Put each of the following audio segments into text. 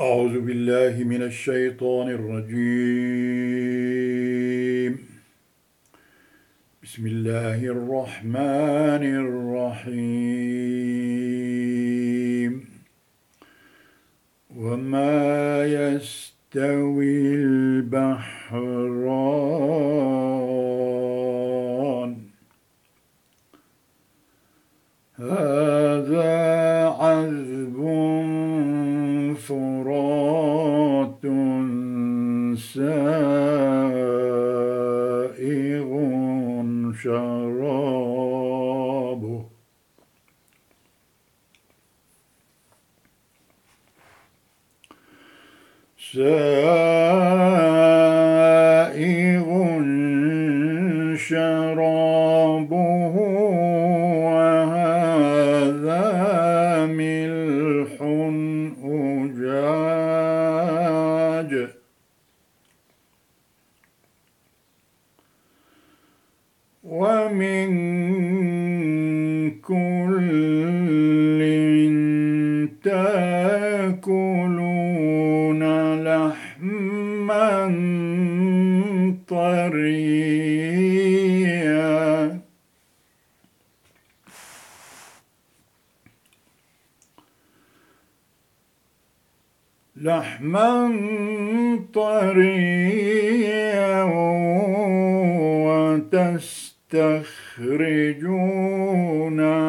أعوذ بالله من الشيطان الرجيم. بسم الله الرحمن الرحيم. وما يستوي البحران شرابه. سائغ لحما طريا لحما طريا وتستخرجون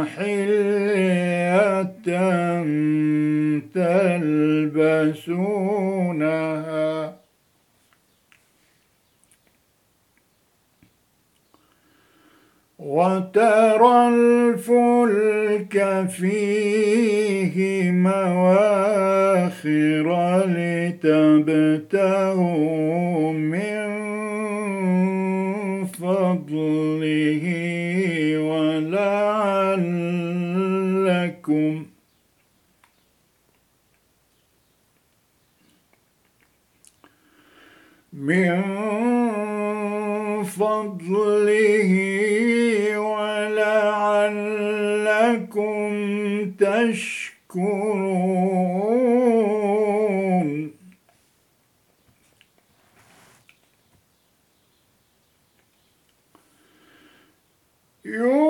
حلية تلبسونها. وترى الفلك فيه مواخر لتبتغوا من فضله ولعلكم من فضله تشكرون يولج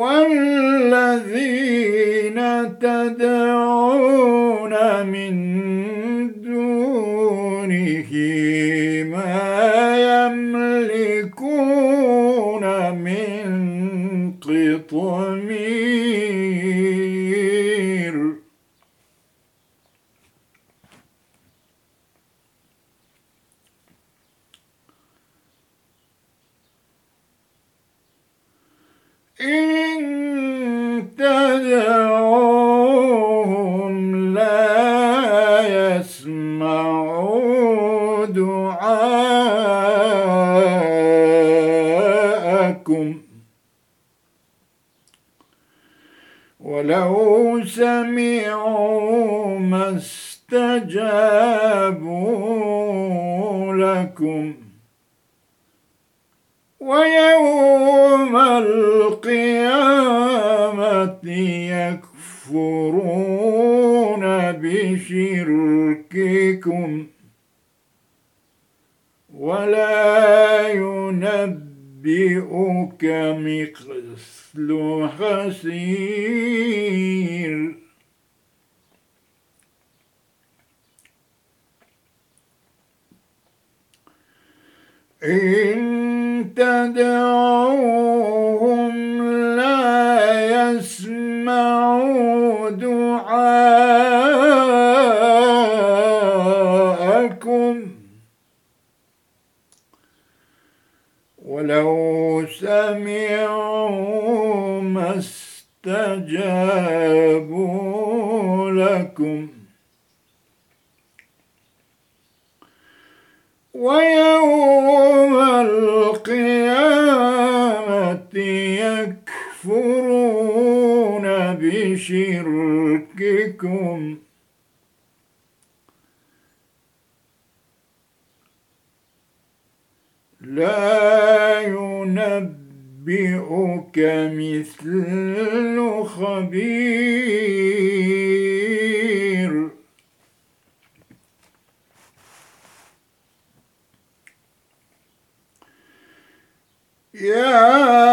والذين تدعون من ربك مثل حسير إن تدعوهم لا يسمعوا دعاءهم ولو سمعوا ما استجابوا لكم. ويوم القيامة يكفرون بشرككم. لا ينبئك مثل خبير. يا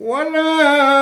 ولا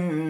mm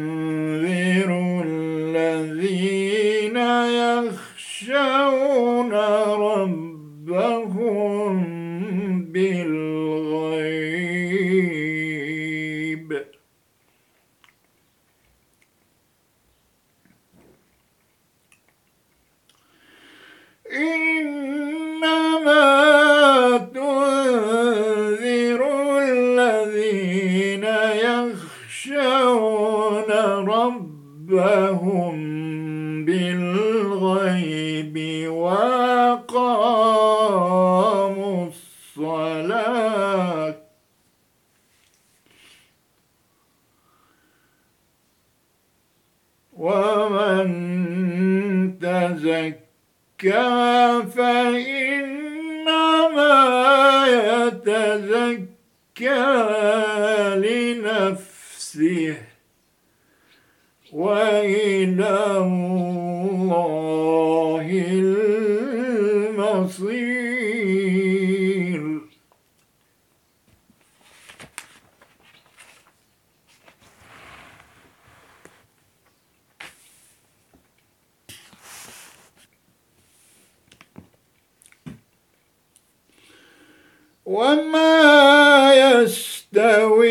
وما يستوي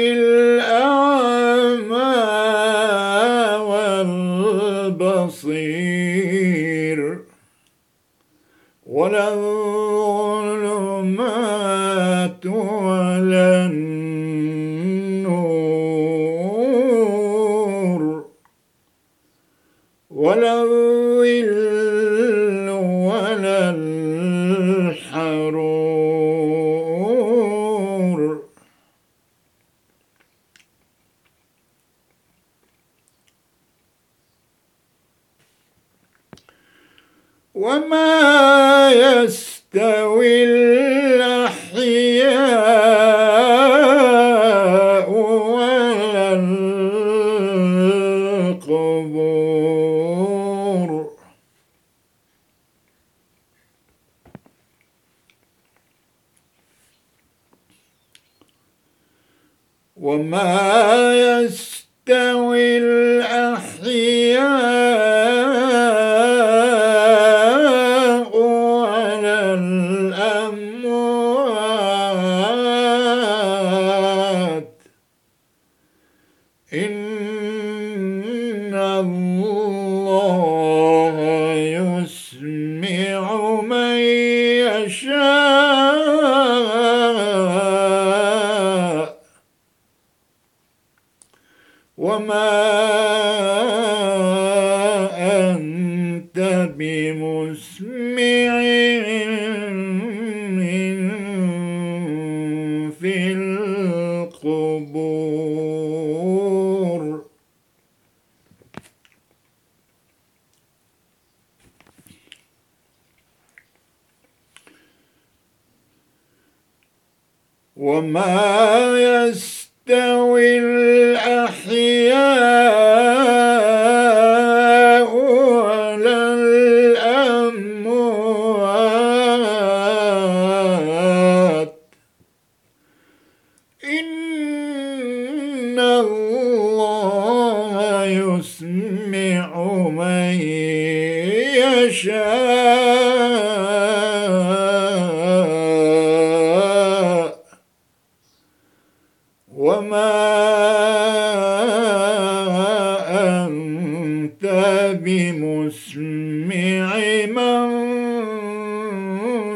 بمسمع من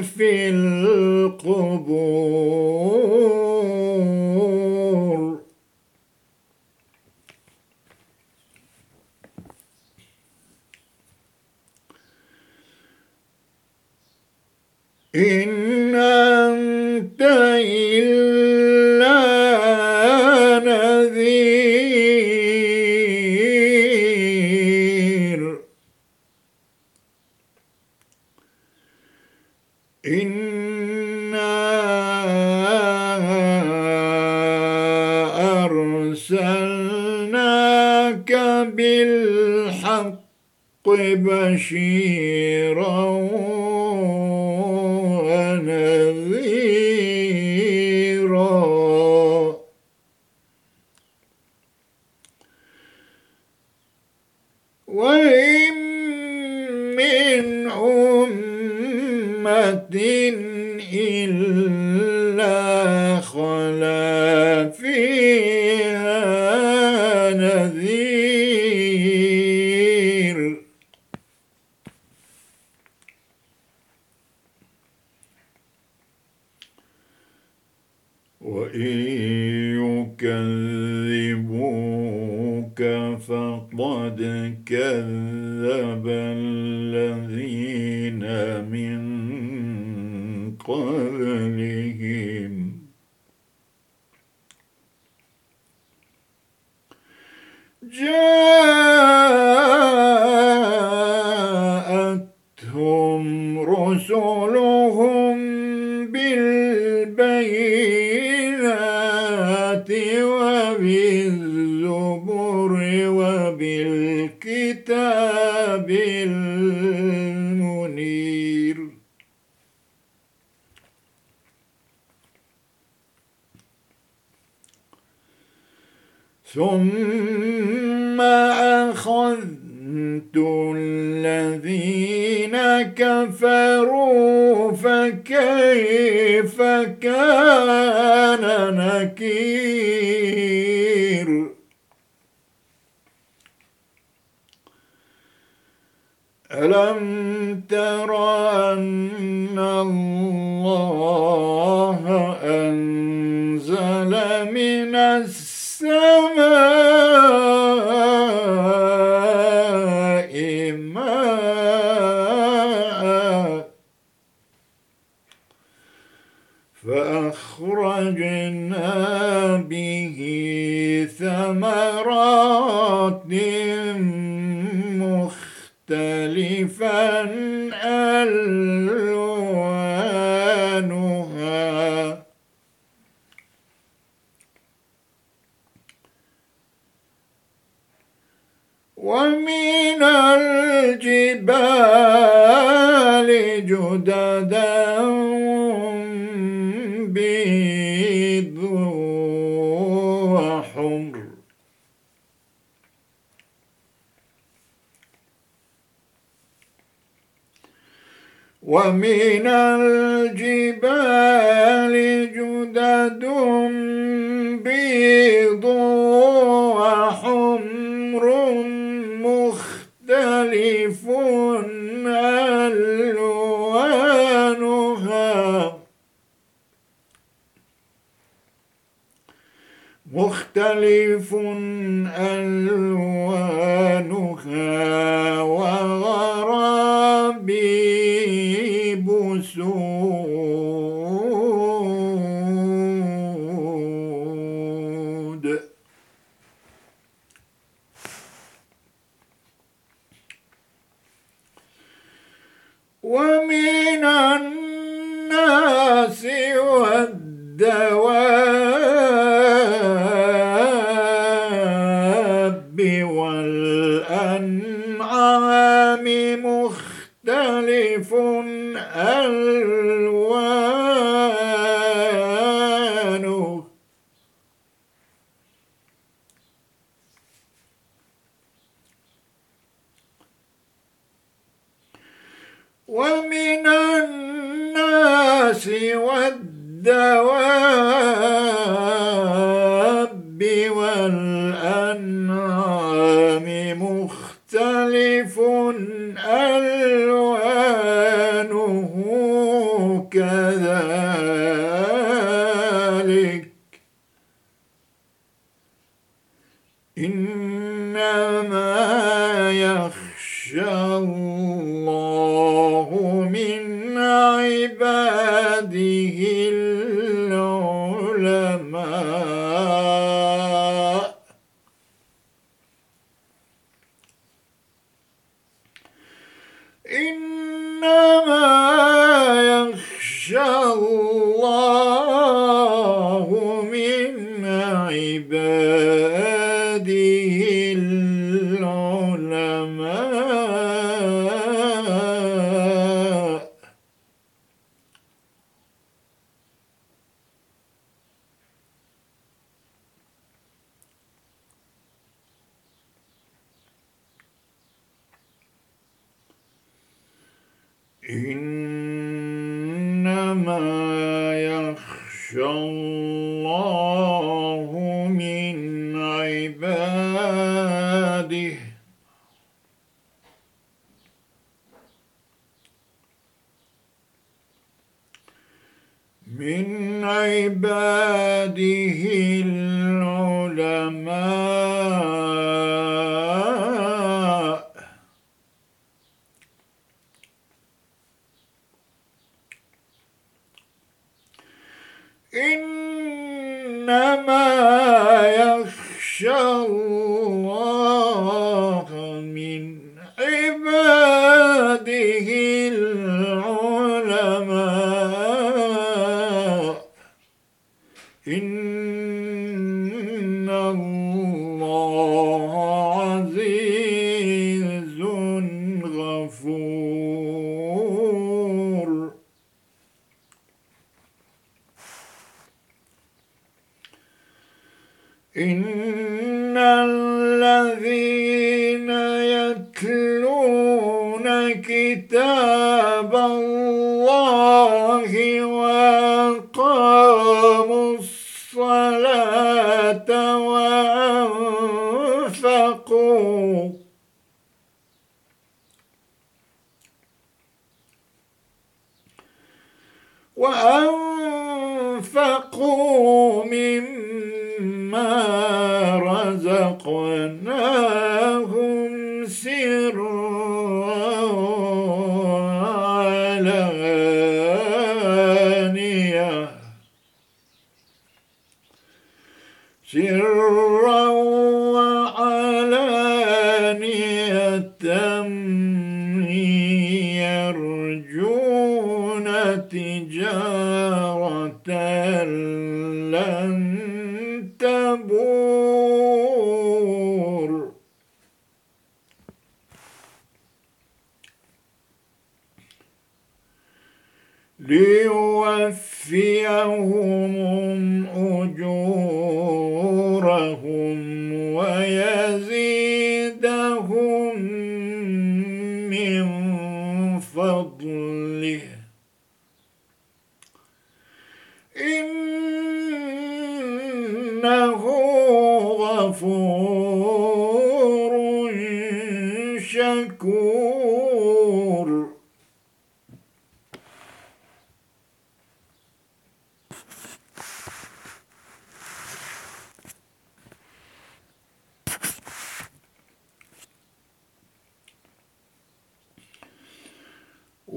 في القبور. إن أنت she وإن يكذبوك فقد كذب الذين من قبل السماء الجبال جددا بيض وحمر. ومن الجبال جدد بيض وحمر. مختلف ألوانها وغيرها يرجون تجارة لن تبور. ليوفيهم أجورهم ويزيدهم من فضله إنه غفور شكور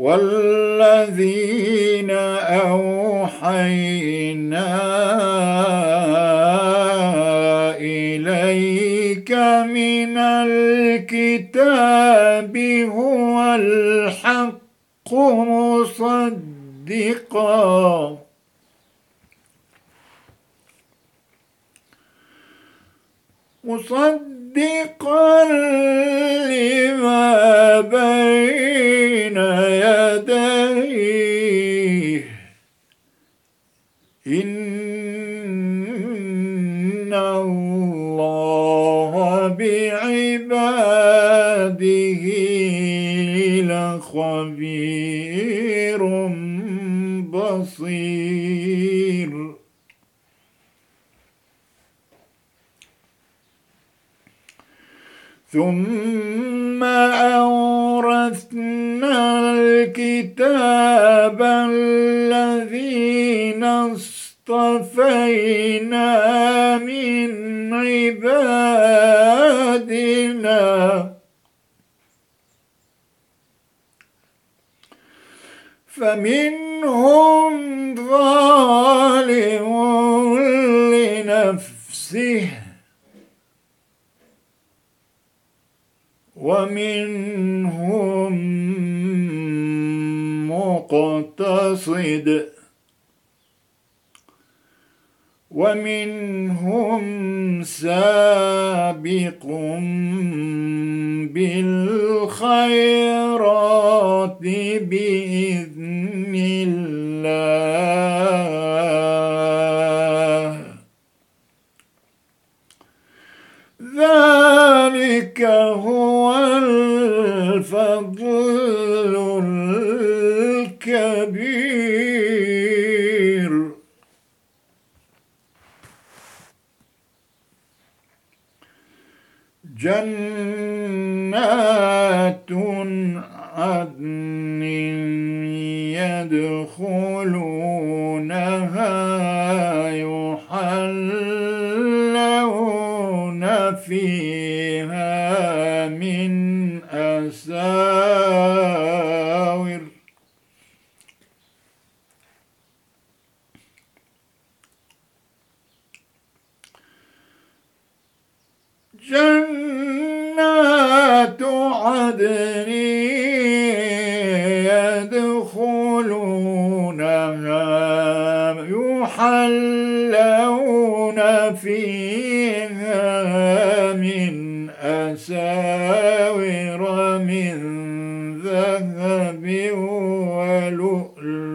والذين أوحينا إليك من الكتاب هو الحق مصدقا. مصدقا لخبير بصير. ثم أورثنا الكتاب الذين اصطفينا من عبادنا. فمنهم ظالم لنفسه. ومنهم مقتصد. ومنهم سابق بالخيرات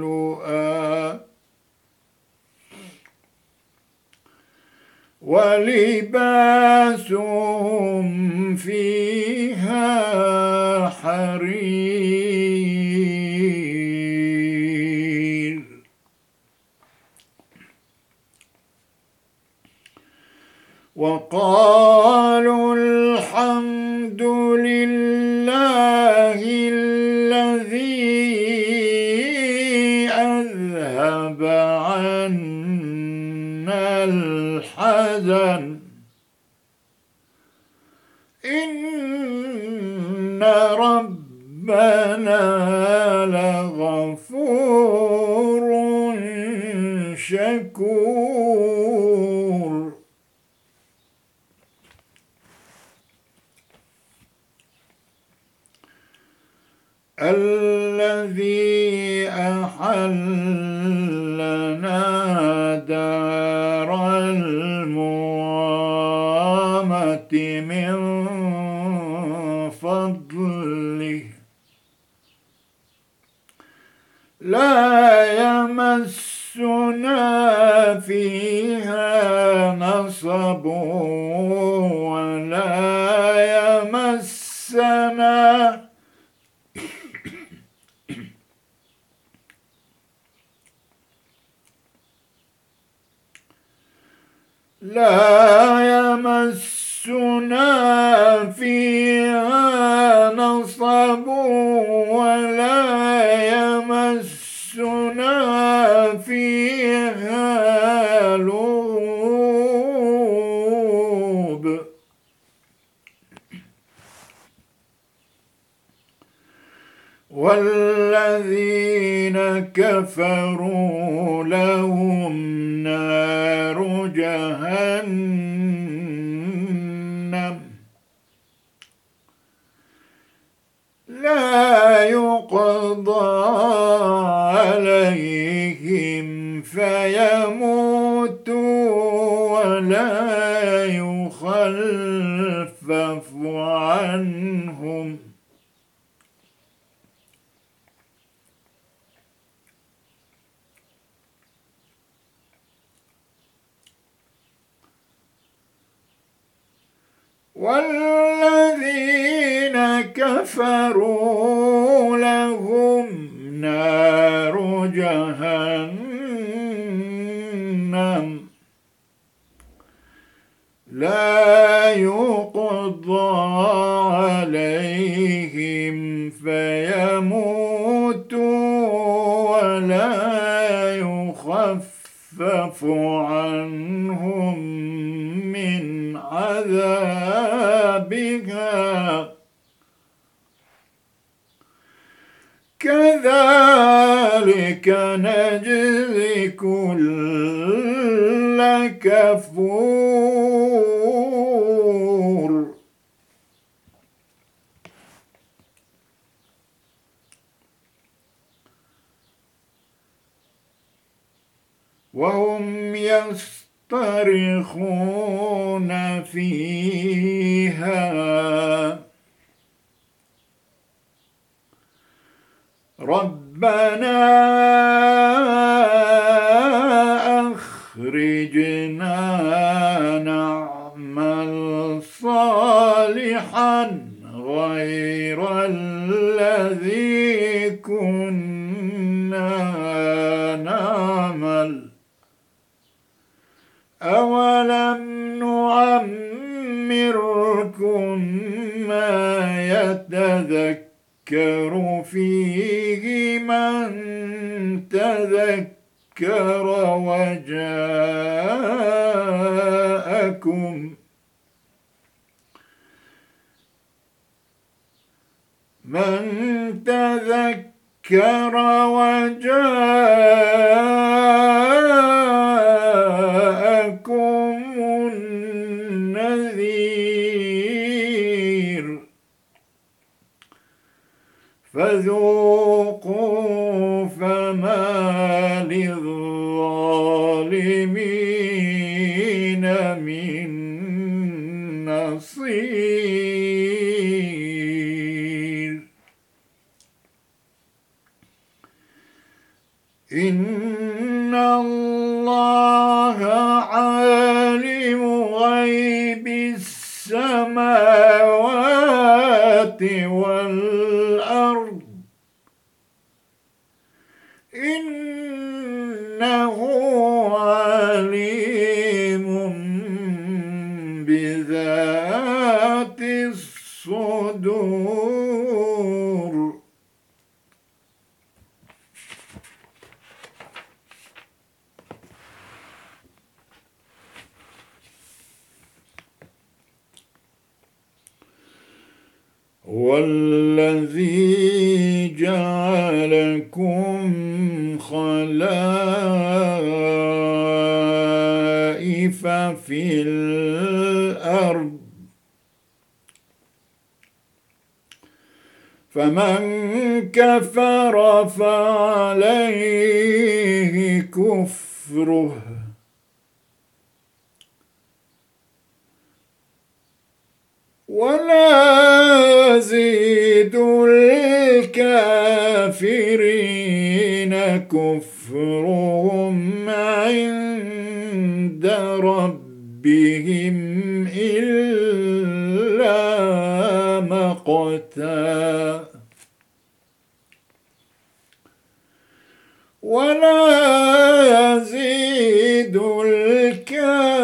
ولؤلؤا ولباسهم فيها حرير. وقالوا الحمد لله الحزن إن ربنا لغفور شكور. الذي أحلنا لا يمسنا فيها نصب ولا يمسنا لا يمسنا فيها نصب ولا يمسنا فيها لغوب والذين كفروا لهم نار جهنم. لا يقضى عليهم فيموتوا ولا يخلفف عنهم. والذين كفروا لهم نار جهنم لا يقضى عليهم فيموتوا ولا يخفف عنهم من عذابها كذلك نجزي كل كفور. وهم يصطرخون فيها. ربنا أخرجنا نعمل صالحا غير الذي كنا نعمل. أولم نعمركم ما يتذكر فيه من تذكر وجاءكم من تذكر وجاءكم فذوقوا فما للظالمين من نصير. إن الله عالم غيب السماوات الصدور. والذي جعلكم خلائف في الأرض. فمن كفر فعليه كفره. ولا زيد الكافرين كفرهم عند ربهم إلا مقتا ولا يزيد الكافرين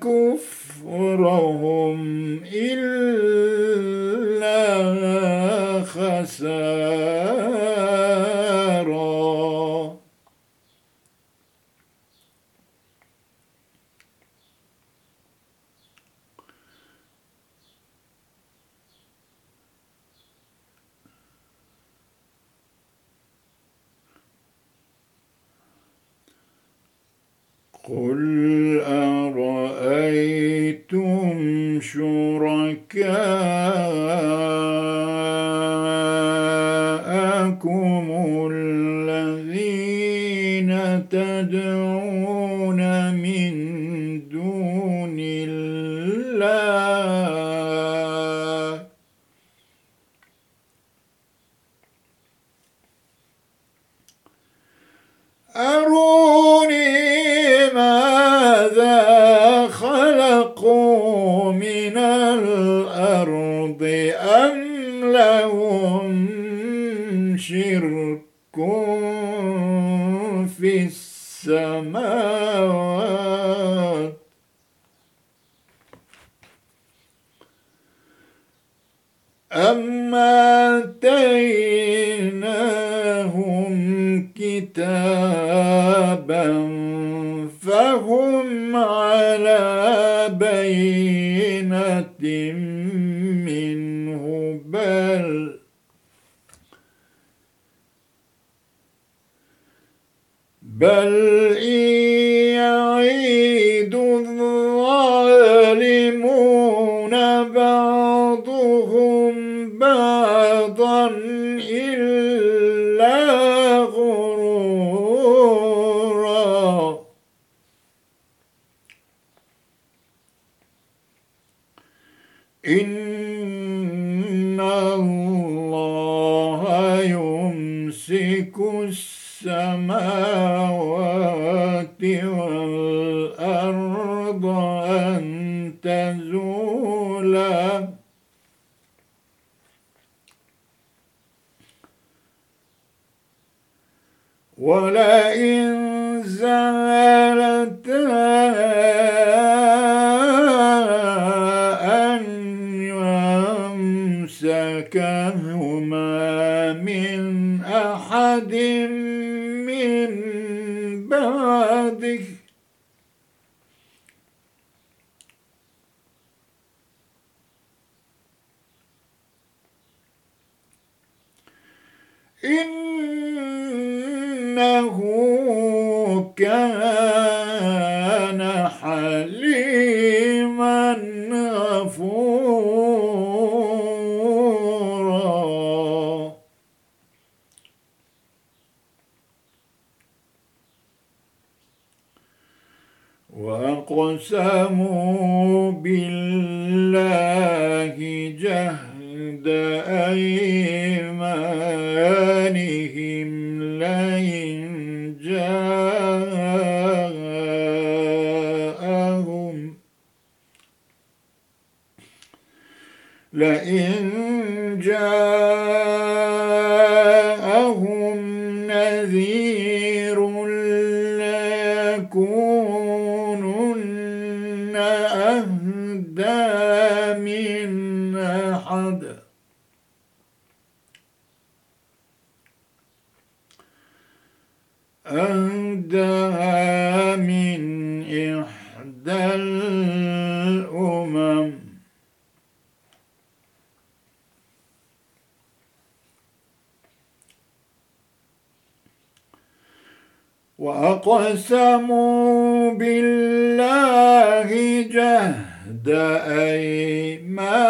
كفرهم إلا خسارا قل أرأيتم شركاءكم الذين تدعون الأرض أم لهم شرك في السماوات. أم آتيناهم كتابا فهم على بينة بل تزولا ولئن زالتا أن يمسكهما من أحد من بعده. إنه كان وأقسموا بالله جهد أيمانهم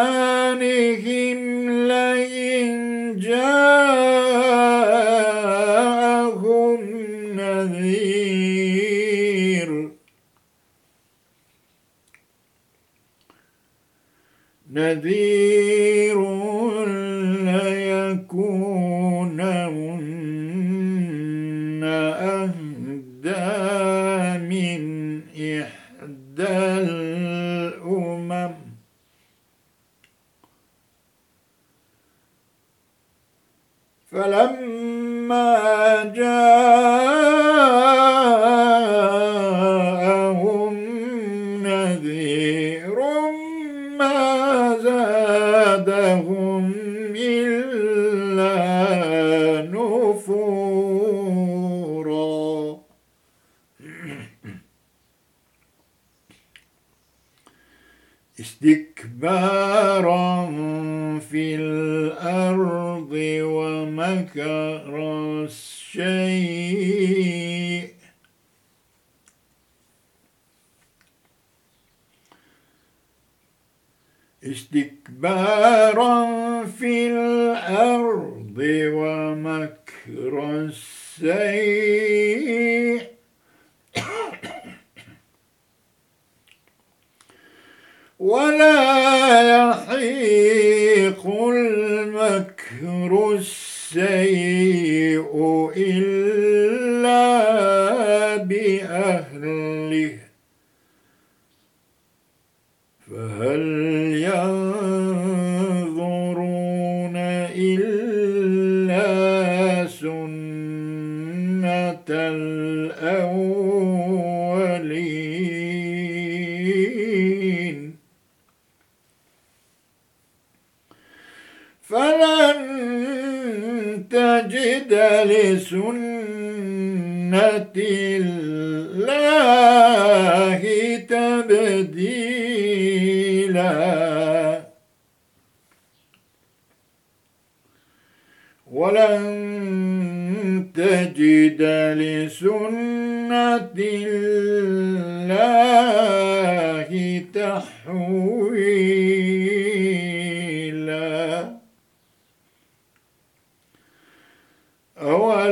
ومكر الشيء استكبارا في الأرض ومكر السيء السيء لسنة الله تبديلا. ولن تجد لسنة الله تحويلا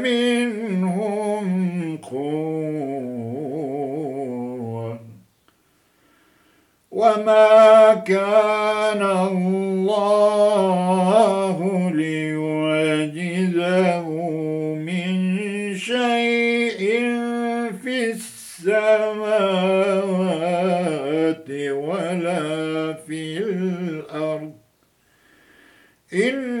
منهم قوة. وما كان الله ليعجزه من شيء في السماوات ولا في الأرض. إنه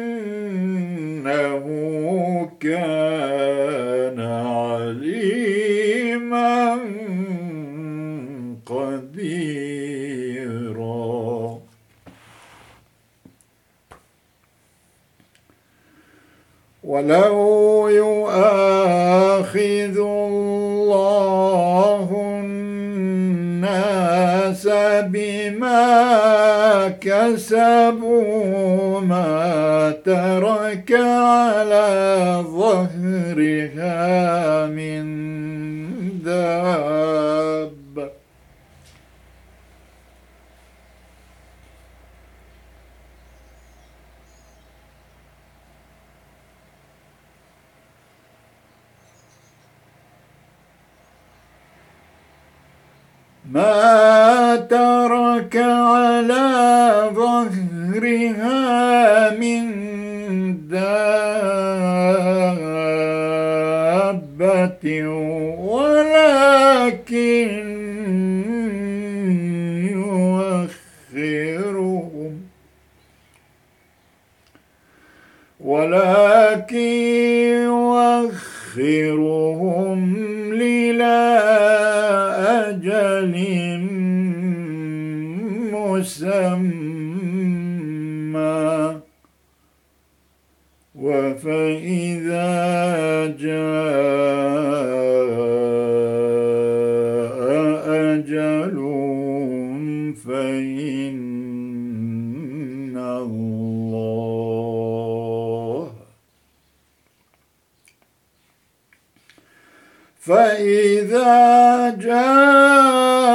ولو يؤاخذ الله الناس بما كسبوا ما ترك أجلهم فإن الله فإذا جاء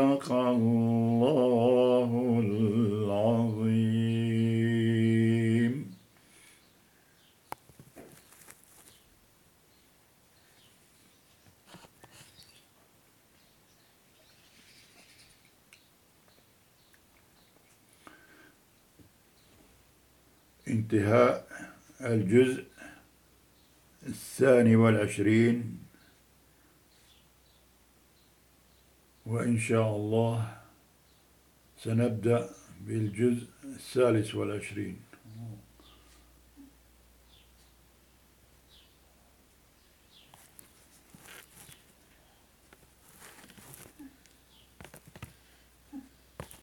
صدق الله العظيم. انتهاء الجزء الثاني والعشرين. وإن شاء الله سنبدأ بالجزء الثالث والعشرين.